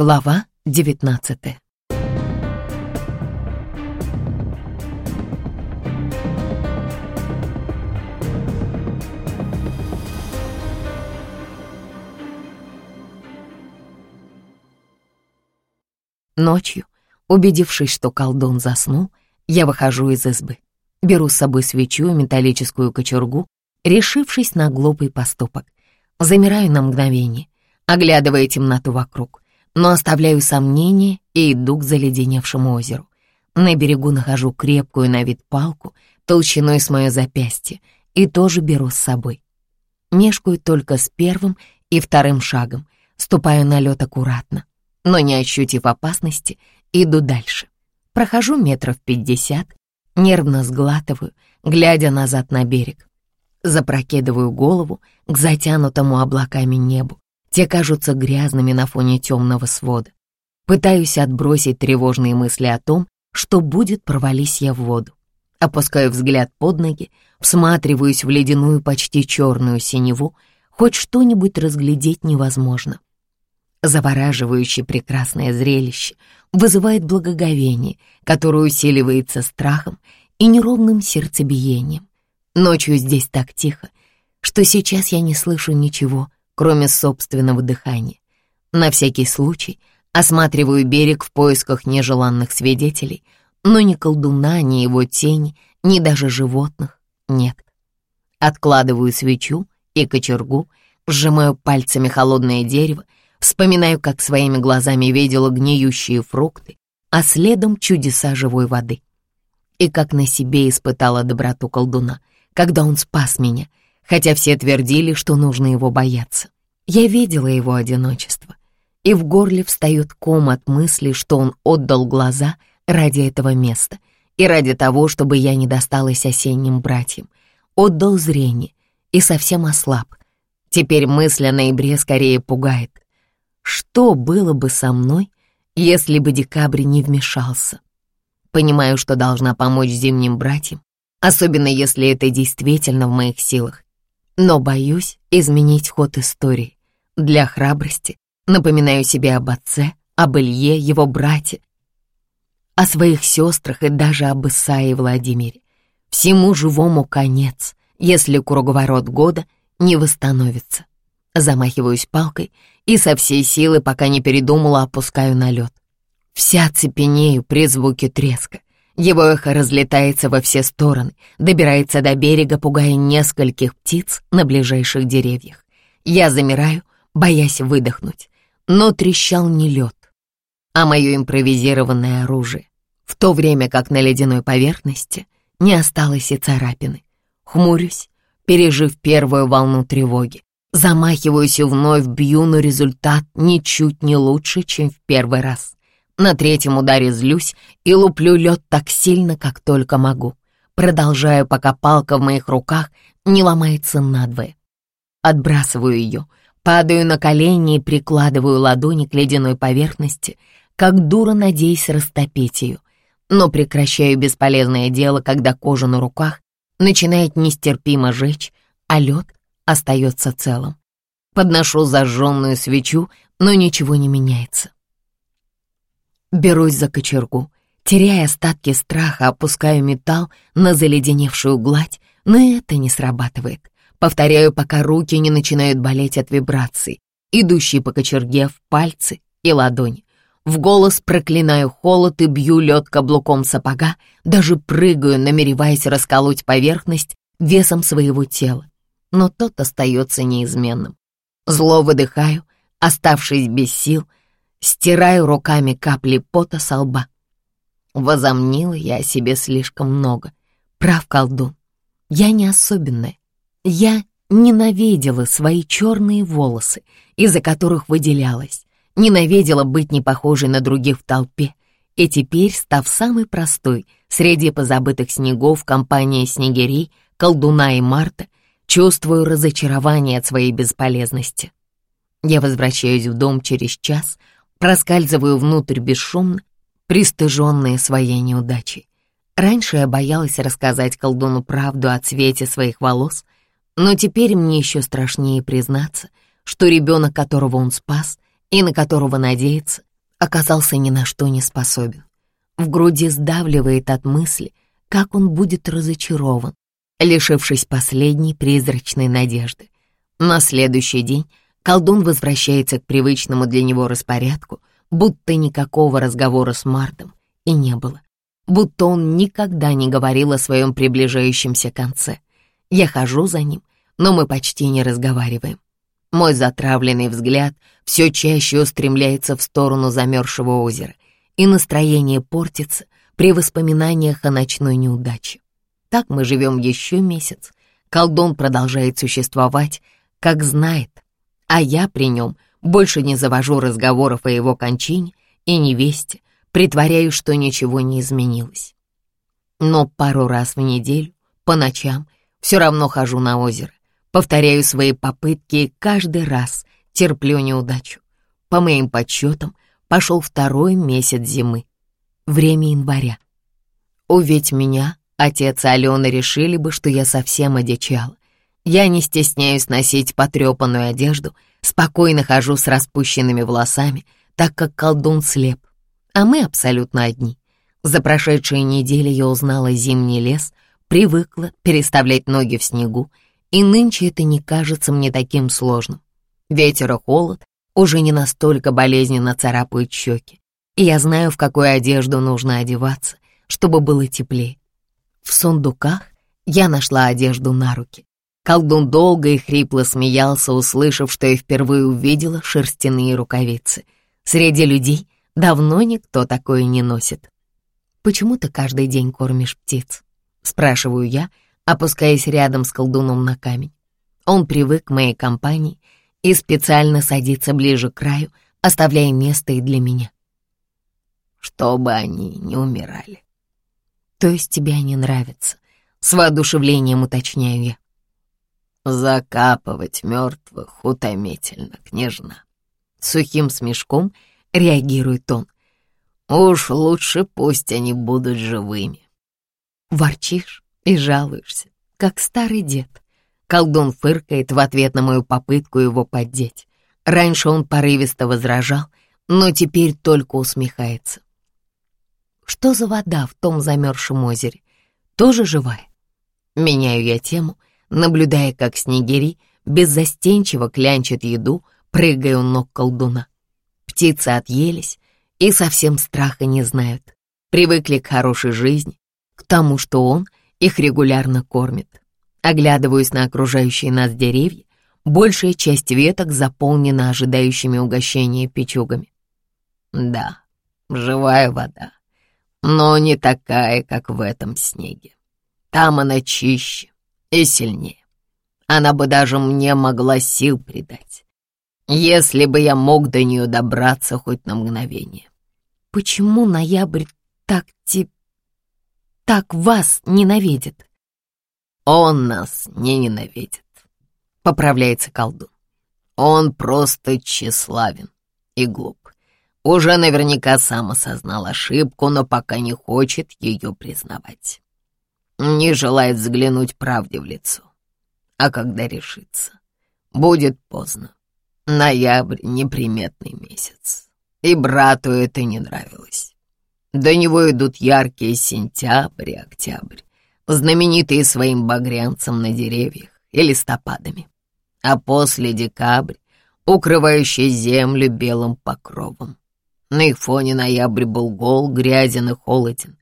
Глава девятнадцатая. Ночью, убедившись, что колдун заснул, я выхожу из избы. Беру с собой свечу и металлическую кочергу, решившись на глупый поступок. Замираю на мгновение, оглядывая темноту вокруг, но оставляю сомнения и иду к заледеневшему озеру. На берегу нахожу крепкую на вид палку, толщиной с мое запястье, и тоже беру с собой. Мешкаю только с первым и вторым шагом, ступаю на лед аккуратно, но не ощутив опасности, иду дальше. Прохожу метров пятьдесят, нервно сглатываю, глядя назад на берег. Запрокидываю голову к затянутому облаками небу. Те кажутся грязными на фоне темного свода. Пытаюсь отбросить тревожные мысли о том, что будет, провались я в воду. Опускаю взгляд под ноги, всматриваюсь в ледяную почти черную синеву, хоть что-нибудь разглядеть невозможно. Завораживающее прекрасное зрелище вызывает благоговение, которое усиливается страхом и неровным сердцебиением. Ночью здесь так тихо, что сейчас я не слышу ничего, кроме собственного дыхания. На всякий случай осматриваю берег в поисках нежеланных свидетелей, но ни колдуна, ни его тени, ни даже животных нет. Откладываю свечу и кочергу, сжимаю пальцами холодное дерево, вспоминаю, как своими глазами видела гниющие фрукты, а следом чудеса живой воды. И как на себе испытала доброту колдуна, когда он спас меня, хотя все твердили, что нужно его бояться. Я видела его одиночество, и в горле встает ком от мысли, что он отдал глаза ради этого места и ради того, чтобы я не досталась осенним братьям, отдал зрение и совсем ослаб. Теперь мысль о ноябре скорее пугает. Что было бы со мной, если бы декабрь не вмешался? Понимаю, что должна помочь зимним братьям, особенно если это действительно в моих силах. Но боюсь изменить ход истории. Для храбрости напоминаю себе об отце, об Илье, его брате, о своих сестрах и даже об Исаии Владимире. Всему живому конец, если круговорот года не восстановится. Замахиваюсь палкой и со всей силы, пока не передумала, опускаю на лед. Вся цепенею при звуке треска. Его эхо разлетается во все стороны, добирается до берега, пугая нескольких птиц на ближайших деревьях. Я замираю, боясь выдохнуть, но трещал не лед, а мое импровизированное оружие, в то время как на ледяной поверхности не осталось и царапины. Хмурюсь, пережив первую волну тревоги, замахиваюсь и вновь бью, но результат ничуть не лучше, чем в первый раз. На третьем ударе злюсь и луплю лед так сильно, как только могу. Продолжаю, пока палка в моих руках не ломается надвое. Отбрасываю ее, падаю на колени и прикладываю ладони к ледяной поверхности, как дура надеясь растопить ее. Но прекращаю бесполезное дело, когда кожа на руках начинает нестерпимо жечь, а лед остается целым. Подношу зажженную свечу, но ничего не меняется. Берусь за кочергу, теряя остатки страха, опускаю металл на заледеневшую гладь, но это не срабатывает. Повторяю, пока руки не начинают болеть от вибраций, идущие по кочерге в пальцы и ладони. В голос проклинаю холод и бью лед каблуком сапога, даже прыгаю, намереваясь расколоть поверхность весом своего тела. Но тот остается неизменным. Зло выдыхаю, оставшись без сил — стираю руками капли пота со лба. Возомнила я о себе слишком много. Прав колдун. Я не особенная. Я ненавидела свои черные волосы, из-за которых выделялась. Ненавидела быть не похожей на других в толпе. И теперь, став самой простой среди позабытых снегов компании снегирей, колдуна и Марта, чувствую разочарование от своей бесполезности. Я возвращаюсь в дом через час, Проскальзываю внутрь бесшумно, пристыженная своей неудачей. Раньше я боялась рассказать колдуну правду о цвете своих волос, но теперь мне еще страшнее признаться, что ребенок, которого он спас и на которого надеется, оказался ни на что не способен. В груди сдавливает от мысли, как он будет разочарован, лишившись последней призрачной надежды. На следующий день колдун возвращается к привычному для него распорядку, будто никакого разговора с Мартом и не было, будто он никогда не говорил о своем приближающемся конце. Я хожу за ним, но мы почти не разговариваем. Мой затравленный взгляд все чаще устремляется в сторону замерзшего озера, и настроение портится при воспоминаниях о ночной неудаче. Так мы живем еще месяц. Колдун продолжает существовать, как знает, а я при нем больше не завожу разговоров о его кончине и невесте, притворяюсь, что ничего не изменилось. Но пару раз в неделю, по ночам, все равно хожу на озеро, повторяю свои попытки и каждый раз терплю неудачу. По моим подсчетам, пошел второй месяц зимы, время января. Увидеть меня, отец и Алена решили бы, что я совсем одичала. Я не стесняюсь носить потрепанную одежду, спокойно хожу с распущенными волосами, так как колдун слеп, а мы абсолютно одни. За прошедшие недели я узнала зимний лес, привыкла переставлять ноги в снегу, и нынче это не кажется мне таким сложным. Ветер и холод уже не настолько болезненно царапают щеки, и я знаю, в какую одежду нужно одеваться, чтобы было теплее. В сундуках я нашла одежду на руки. Колдун долго и хрипло смеялся, услышав, что я впервые увидела шерстяные рукавицы. Среди людей давно никто такое не носит. «Почему ты каждый день кормишь птиц?» — спрашиваю я, опускаясь рядом с колдуном на камень. Он привык к моей компании и специально садится ближе к краю, оставляя место и для меня. Чтобы они не умирали. То есть тебе они нравятся? С воодушевлением уточняю я. Закапывать мертвых утомительно, княжна. Сухим смешком реагирует он. Уж лучше пусть они будут живыми. Ворчишь и жалуешься, как старый дед. Колдун фыркает в ответ на мою попытку его поддеть. Раньше он порывисто возражал, но теперь только усмехается. Что за вода в том замерзшем озере? Тоже живая? Меняю я тему, наблюдая, как снегири беззастенчиво клянчат еду, прыгая у ног колдуна. Птицы отъелись и совсем страха не знают. Привыкли к хорошей жизни, к тому, что он — их регулярно кормят. Оглядываясь на окружающие нас деревья, большая часть веток заполнена ожидающими угощения печугами. Да, живая вода, но не такая, как в этом снеге. Там она чище и сильнее. Она бы даже мне могла сил придать, если бы я мог до нее добраться хоть на мгновение. Почему ноябрь так тебе так вас ненавидит?» «Он нас не ненавидит», — поправляется колдун. «Он просто тщеславен и глуп. Уже наверняка сам осознал ошибку, но пока не хочет ее признавать. Не желает взглянуть правде в лицо. А когда решится, будет поздно. Ноябрь — неприметный месяц, и брату это не нравилось. До него идут яркие сентябрь и октябрь, знаменитые своим багрянцем на деревьях и листопадами. А после декабрь, укрывающий землю белым покровом. На их фоне ноябрь был гол, грязен и холоден.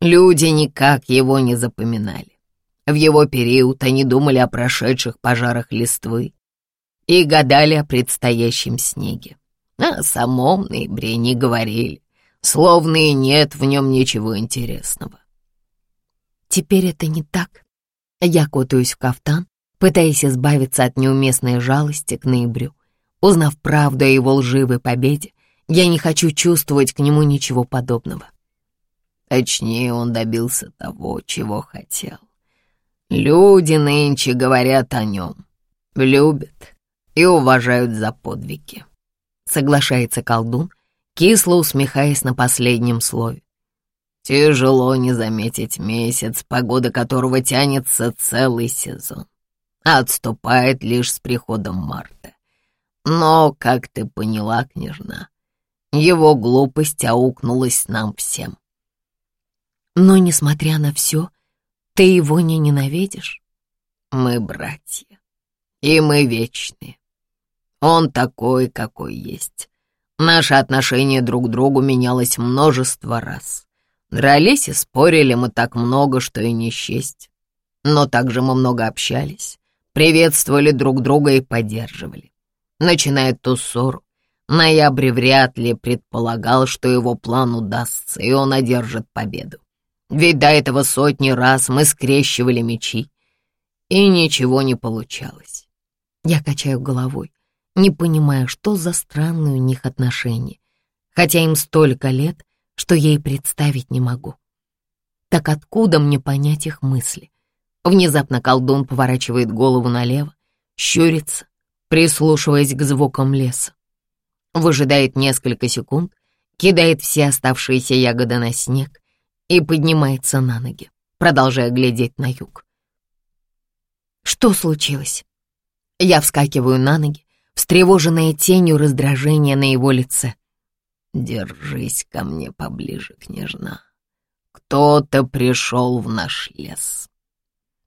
Люди никак его не запоминали. В его период они думали о прошедших пожарах листвы и гадали о предстоящем снеге. А о самом ноябре не говорили словно и нет в нем ничего интересного. Теперь это не так. Я кутаюсь в кафтан, пытаясь избавиться от неуместной жалости к ноябрю. Узнав правду о его лживой победе, я не хочу чувствовать к нему ничего подобного. Точнее, он добился того, чего хотел. Люди нынче говорят о нем, любят и уважают за подвиги. Соглашается колдун, кисло усмехаясь на последнем слове. Тяжело не заметить месяц, погода которого тянется целый сезон, отступает лишь с приходом марта. Но, как ты поняла, княжна, Его глупость аукнулась нам всем. Но, несмотря на все, ты его не ненавидишь? Мы братья, и мы вечные. Он такой, какой есть. Наше отношение друг к другу менялось множество раз. Дрались и спорили мы так много, что и не счесть. Но также мы много общались, приветствовали друг друга и поддерживали. Начиная ту ссору, Ноябрь вряд ли предполагал, что его план удастся, и он одержит победу. Ведь до этого сотни раз мы скрещивали мечи, и ничего не получалось. Я качаю головой, не понимая, что за странные у них отношения, хотя им столько лет, что я и представить не могу. Так откуда мне понять их мысли? Внезапно колдун поворачивает голову налево, щурится, прислушиваясь к звукам леса. Выжидает несколько секунд, кидает все оставшиеся ягоды на снег и поднимается на ноги, продолжая глядеть на юг. Что случилось? Я вскакиваю на ноги, встревоженная тенью раздражения на его лице. «Держись ко мне поближе, княжна. Кто-то пришел в наш лес».